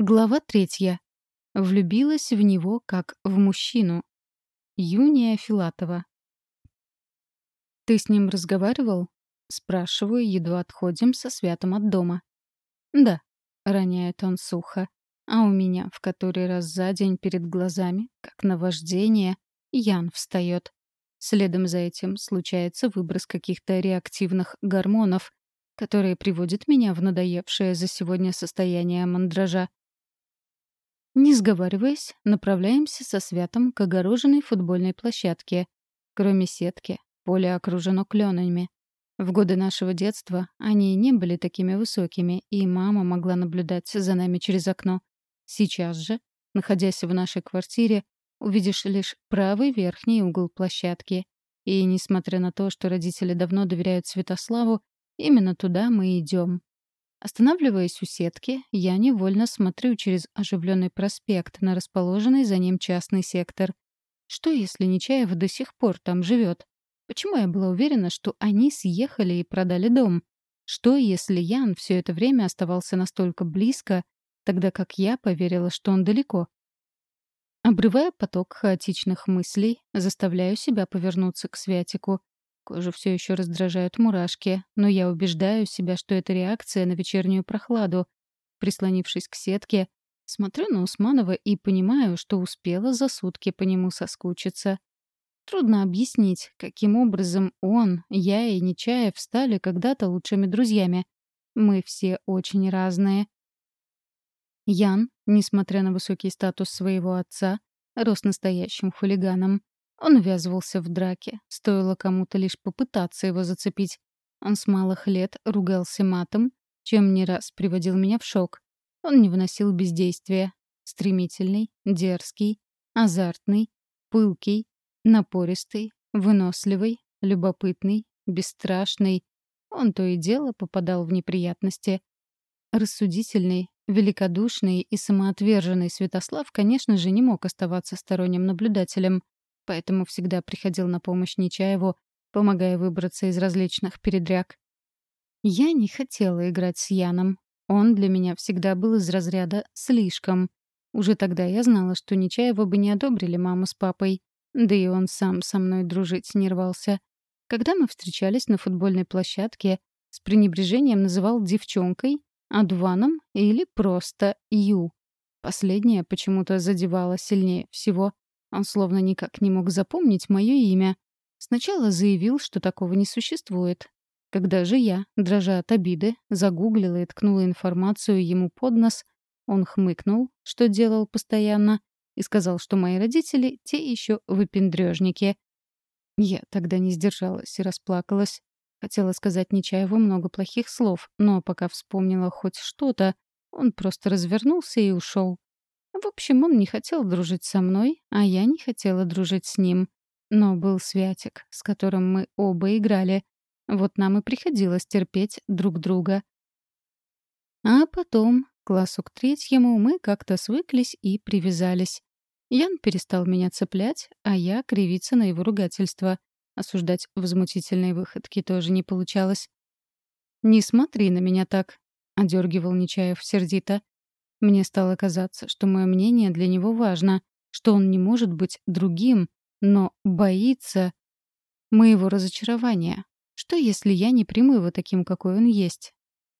Глава третья. Влюбилась в него как в мужчину. Юния Филатова. «Ты с ним разговаривал?» — спрашиваю, едва отходим со святом от дома. «Да», — роняет он сухо. А у меня в который раз за день перед глазами, как наваждение, Ян встает. Следом за этим случается выброс каких-то реактивных гормонов, которые приводят меня в надоевшее за сегодня состояние мандража. Не сговариваясь, направляемся со Святом к огороженной футбольной площадке. Кроме сетки, поле окружено кленами. В годы нашего детства они не были такими высокими, и мама могла наблюдать за нами через окно. Сейчас же, находясь в нашей квартире, увидишь лишь правый верхний угол площадки. И несмотря на то, что родители давно доверяют Святославу, именно туда мы идем. Останавливаясь у сетки, я невольно смотрю через оживленный проспект на расположенный за ним частный сектор. Что, если Нечаев до сих пор там живет? Почему я была уверена, что они съехали и продали дом? Что, если Ян все это время оставался настолько близко, тогда как я поверила, что он далеко? Обрывая поток хаотичных мыслей, заставляю себя повернуться к Святику — Кожу все еще раздражают мурашки, но я убеждаю себя, что это реакция на вечернюю прохладу. Прислонившись к сетке, смотрю на Усманова и понимаю, что успела за сутки по нему соскучиться. Трудно объяснить, каким образом он, я и Нечаев стали когда-то лучшими друзьями. Мы все очень разные. Ян, несмотря на высокий статус своего отца, рос настоящим хулиганом. Он ввязывался в драки, стоило кому-то лишь попытаться его зацепить. Он с малых лет ругался матом, чем не раз приводил меня в шок. Он не выносил бездействия. Стремительный, дерзкий, азартный, пылкий, напористый, выносливый, любопытный, бесстрашный. Он то и дело попадал в неприятности. Рассудительный, великодушный и самоотверженный Святослав, конечно же, не мог оставаться сторонним наблюдателем поэтому всегда приходил на помощь Нечаеву, помогая выбраться из различных передряг. Я не хотела играть с Яном. Он для меня всегда был из разряда «слишком». Уже тогда я знала, что Нечаева бы не одобрили мама с папой. Да и он сам со мной дружить не рвался. Когда мы встречались на футбольной площадке, с пренебрежением называл девчонкой, адуваном или просто Ю. Последнее почему-то задевало сильнее всего. Он словно никак не мог запомнить мое имя. Сначала заявил, что такого не существует. Когда же я, дрожа от обиды, загуглила и ткнула информацию ему под нос, он хмыкнул, что делал постоянно, и сказал, что мои родители — те еще выпендрежники. Я тогда не сдержалась и расплакалась. Хотела сказать Нечаеву много плохих слов, но пока вспомнила хоть что-то, он просто развернулся и ушел. В общем, он не хотел дружить со мной, а я не хотела дружить с ним. Но был Святик, с которым мы оба играли. Вот нам и приходилось терпеть друг друга. А потом, классу к третьему, мы как-то свыклись и привязались. Ян перестал меня цеплять, а я кривиться на его ругательство. Осуждать возмутительные выходки тоже не получалось. «Не смотри на меня так», — одергивал Нечаев сердито. Мне стало казаться, что мое мнение для него важно, что он не может быть другим, но боится моего разочарования. Что, если я не приму его таким, какой он есть?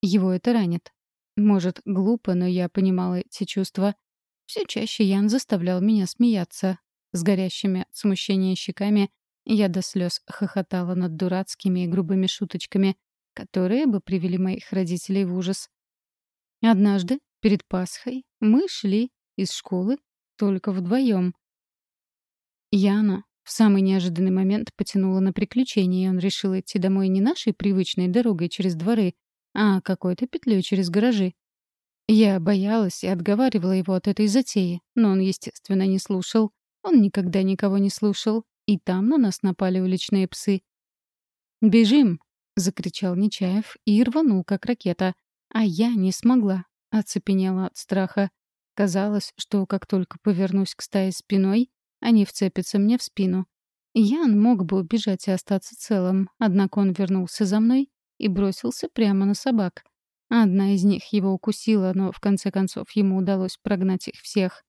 Его это ранит. Может, глупо, но я понимала эти чувства. Все чаще Ян заставлял меня смеяться. С горящими от смущения щеками я до слез хохотала над дурацкими и грубыми шуточками, которые бы привели моих родителей в ужас. Однажды Перед Пасхой мы шли из школы только вдвоем. Яна в самый неожиданный момент потянула на приключение, и он решил идти домой не нашей привычной дорогой через дворы, а какой-то петлей через гаражи. Я боялась и отговаривала его от этой затеи, но он, естественно, не слушал. Он никогда никого не слушал, и там на нас напали уличные псы. «Бежим!» — закричал Нечаев и рванул, как ракета. А я не смогла, Оцепенела от страха. Казалось, что как только повернусь к стае спиной, они вцепятся мне в спину. Ян мог бы убежать и остаться целым, однако он вернулся за мной и бросился прямо на собак. Одна из них его укусила, но в конце концов ему удалось прогнать их всех.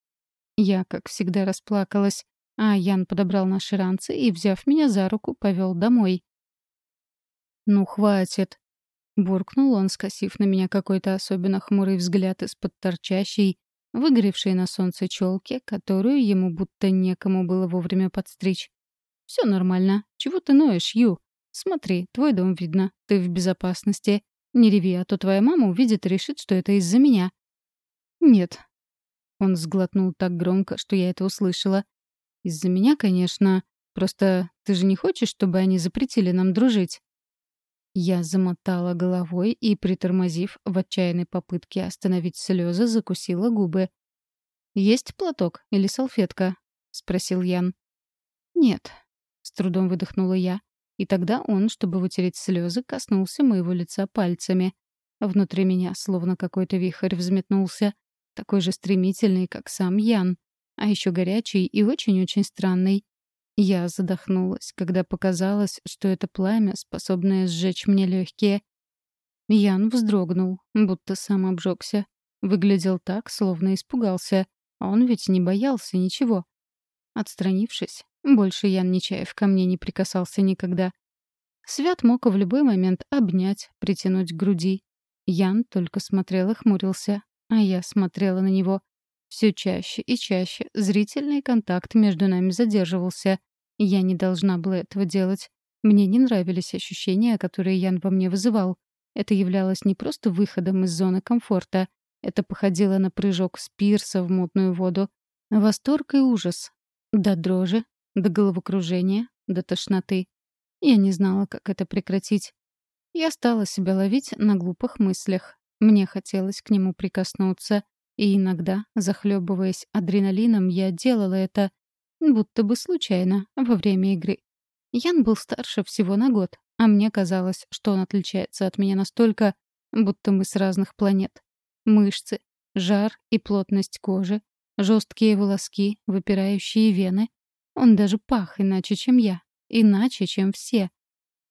Я, как всегда, расплакалась, а Ян подобрал наши ранцы и, взяв меня за руку, повел домой. «Ну, хватит!» — буркнул он, скосив на меня какой-то особенно хмурый взгляд из-под торчащей, выгоревшей на солнце челки, которую ему будто некому было вовремя подстричь. «Все нормально. Чего ты ноешь, Ю? Смотри, твой дом видно. Ты в безопасности. Не реви, а то твоя мама увидит и решит, что это из-за меня». «Нет». Он сглотнул так громко, что я это услышала. «Из-за меня, конечно. Просто ты же не хочешь, чтобы они запретили нам дружить?» Я замотала головой и, притормозив в отчаянной попытке остановить слезы, закусила губы. «Есть платок или салфетка?» — спросил Ян. «Нет», — с трудом выдохнула я. И тогда он, чтобы вытереть слезы, коснулся моего лица пальцами. Внутри меня словно какой-то вихрь взметнулся, такой же стремительный, как сам Ян, а еще горячий и очень-очень странный. Я задохнулась, когда показалось, что это пламя, способное сжечь мне легкие. Ян вздрогнул, будто сам обжегся. Выглядел так, словно испугался, он ведь не боялся ничего. Отстранившись, больше Ян Нечаев ко мне не прикасался никогда. Свят мог в любой момент обнять, притянуть к груди. Ян только смотрел и хмурился, а я смотрела на него. Все чаще и чаще зрительный контакт между нами задерживался. Я не должна была этого делать. Мне не нравились ощущения, которые Ян во мне вызывал. Это являлось не просто выходом из зоны комфорта. Это походило на прыжок с пирса в мутную воду. Восторг и ужас. До дрожи, до головокружения, до тошноты. Я не знала, как это прекратить. Я стала себя ловить на глупых мыслях. Мне хотелось к нему прикоснуться, и иногда, захлебываясь адреналином, я делала это, будто бы случайно, во время игры. Ян был старше всего на год, а мне казалось, что он отличается от меня настолько, будто мы с разных планет. Мышцы, жар и плотность кожи, жесткие волоски, выпирающие вены. Он даже пах иначе, чем я, иначе, чем все.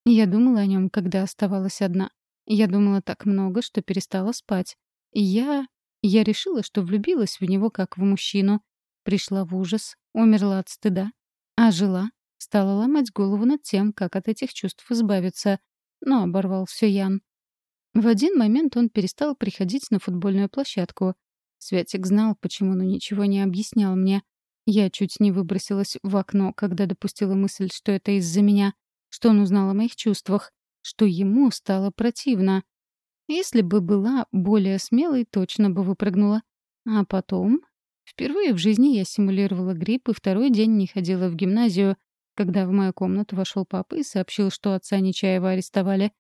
Я думала о нем, когда оставалась одна. Я думала так много, что перестала спать. И я... Я решила, что влюбилась в него как в мужчину. Пришла в ужас, умерла от стыда. А жила, стала ломать голову над тем, как от этих чувств избавиться. Но оборвал все Ян. В один момент он перестал приходить на футбольную площадку. Святик знал, почему, но ничего не объяснял мне. Я чуть не выбросилась в окно, когда допустила мысль, что это из-за меня, что он узнал о моих чувствах, что ему стало противно. Если бы была более смелой, точно бы выпрыгнула. А потом... Впервые в жизни я симулировала грипп и второй день не ходила в гимназию, когда в мою комнату вошел папа и сообщил, что отца Нечаева арестовали.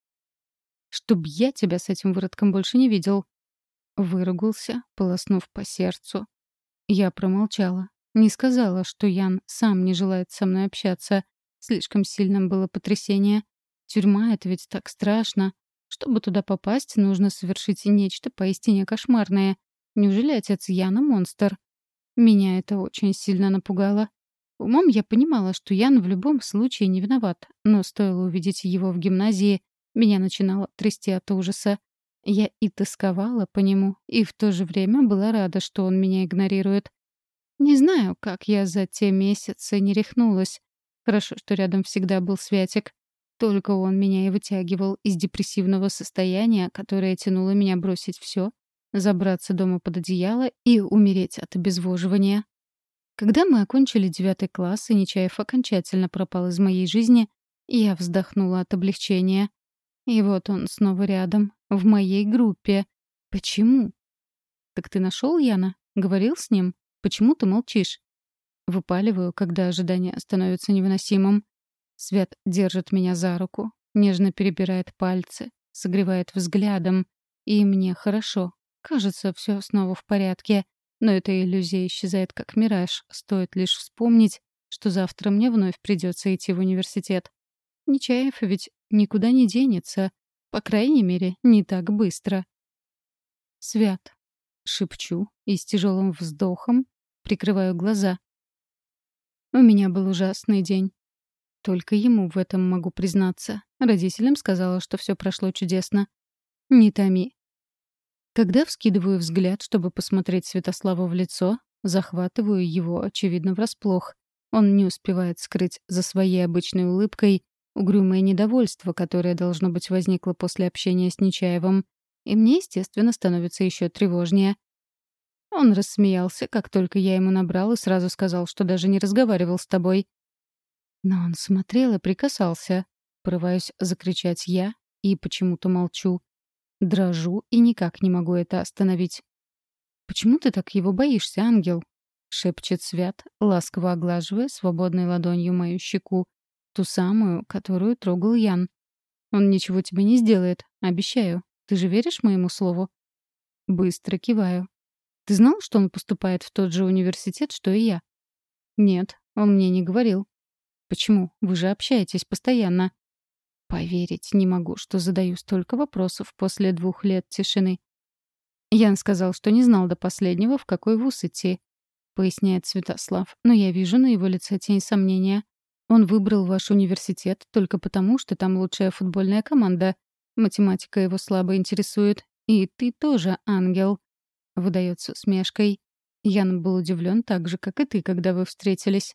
«Чтоб я тебя с этим выродком больше не видел». Выругался, полоснув по сердцу. Я промолчала. Не сказала, что Ян сам не желает со мной общаться. Слишком сильным было потрясение. Тюрьма — это ведь так страшно. Чтобы туда попасть, нужно совершить нечто поистине кошмарное. Неужели отец Яна — монстр? Меня это очень сильно напугало. Умом я понимала, что Ян в любом случае не виноват, но стоило увидеть его в гимназии, меня начинало трясти от ужаса. Я и тосковала по нему, и в то же время была рада, что он меня игнорирует. Не знаю, как я за те месяцы не рехнулась. Хорошо, что рядом всегда был Святик. Только он меня и вытягивал из депрессивного состояния, которое тянуло меня бросить все, забраться дома под одеяло и умереть от обезвоживания. Когда мы окончили девятый класс, и Нечаев окончательно пропал из моей жизни, я вздохнула от облегчения. И вот он снова рядом, в моей группе. Почему? «Так ты нашел Яна? Говорил с ним? Почему ты молчишь?» Выпаливаю, когда ожидание становится невыносимым. Свет держит меня за руку, нежно перебирает пальцы, согревает взглядом. И мне хорошо. Кажется, все снова в порядке. Но эта иллюзия исчезает как мираж. Стоит лишь вспомнить, что завтра мне вновь придется идти в университет. Нечаев ведь никуда не денется. По крайней мере, не так быстро. «Свят», — шепчу и с тяжелым вздохом прикрываю глаза. У меня был ужасный день. Только ему в этом могу признаться. Родителям сказала, что все прошло чудесно. «Не томи». Когда вскидываю взгляд, чтобы посмотреть Святославу в лицо, захватываю его, очевидно, врасплох. Он не успевает скрыть за своей обычной улыбкой угрюмое недовольство, которое, должно быть, возникло после общения с Нечаевым. И мне, естественно, становится еще тревожнее. Он рассмеялся, как только я ему набрал, и сразу сказал, что даже не разговаривал с тобой. Но он смотрел и прикасался. Порываюсь закричать я и почему-то молчу. Дрожу и никак не могу это остановить. «Почему ты так его боишься, ангел?» — шепчет Свят, ласково оглаживая свободной ладонью мою щеку, ту самую, которую трогал Ян. «Он ничего тебе не сделает, обещаю. Ты же веришь моему слову?» Быстро киваю. «Ты знал, что он поступает в тот же университет, что и я?» «Нет, он мне не говорил». «Почему? Вы же общаетесь постоянно». Поверить не могу, что задаю столько вопросов после двух лет тишины. Ян сказал, что не знал до последнего, в какой вуз идти, поясняет Святослав, но я вижу на его лице тень сомнения. Он выбрал ваш университет только потому, что там лучшая футбольная команда. Математика его слабо интересует. И ты тоже ангел. Выдает с усмешкой. Ян был удивлен так же, как и ты, когда вы встретились.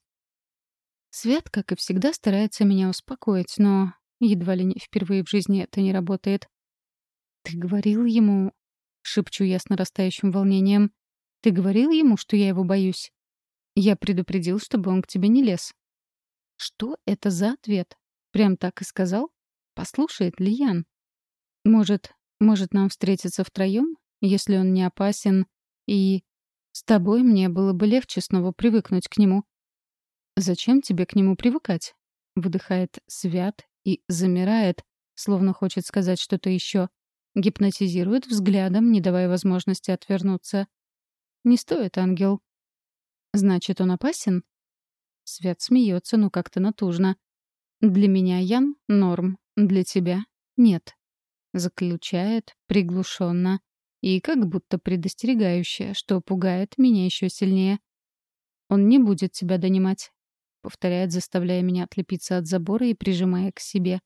Свят, как и всегда, старается меня успокоить, но Едва ли не впервые в жизни это не работает. «Ты говорил ему...» — шепчу я с нарастающим волнением. «Ты говорил ему, что я его боюсь?» «Я предупредил, чтобы он к тебе не лез». «Что это за ответ? Прям так и сказал? Послушает ли Ян?» «Может, может нам встретиться втроем, если он не опасен, и... С тобой мне было бы легче снова привыкнуть к нему». «Зачем тебе к нему привыкать?» — выдыхает Свят и замирает, словно хочет сказать что-то еще. Гипнотизирует взглядом, не давая возможности отвернуться. «Не стоит, ангел». «Значит, он опасен?» Свят смеется, но как-то натужно. «Для меня Ян — норм, для тебя — нет». Заключает приглушенно и как будто предостерегающе, что пугает меня еще сильнее. «Он не будет тебя донимать повторяет, заставляя меня отлепиться от забора и прижимая к себе.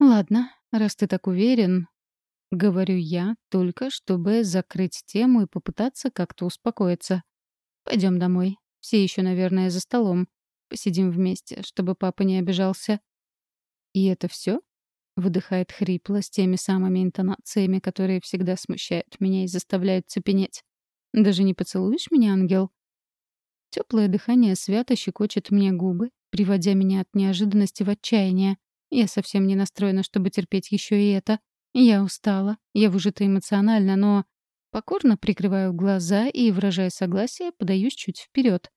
«Ладно, раз ты так уверен», — говорю я, только чтобы закрыть тему и попытаться как-то успокоиться. Пойдем домой. Все еще, наверное, за столом. Посидим вместе, чтобы папа не обижался». «И это все? выдыхает хрипло с теми самыми интонациями, которые всегда смущают меня и заставляют цепенеть. «Даже не поцелуешь меня, ангел?» Теплое дыхание свято щекочет мне губы, приводя меня от неожиданности в отчаяние. Я совсем не настроена, чтобы терпеть еще и это. Я устала, я выжата эмоционально, но покорно прикрываю глаза и, выражая согласие, подаюсь чуть вперед.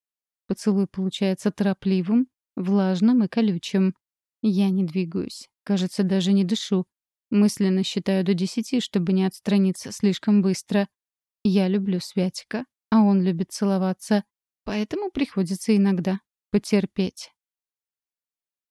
Поцелуй получается торопливым, влажным и колючим. Я не двигаюсь, кажется, даже не дышу. Мысленно считаю до десяти, чтобы не отстраниться слишком быстро. Я люблю Святика, а он любит целоваться. Поэтому приходится иногда потерпеть.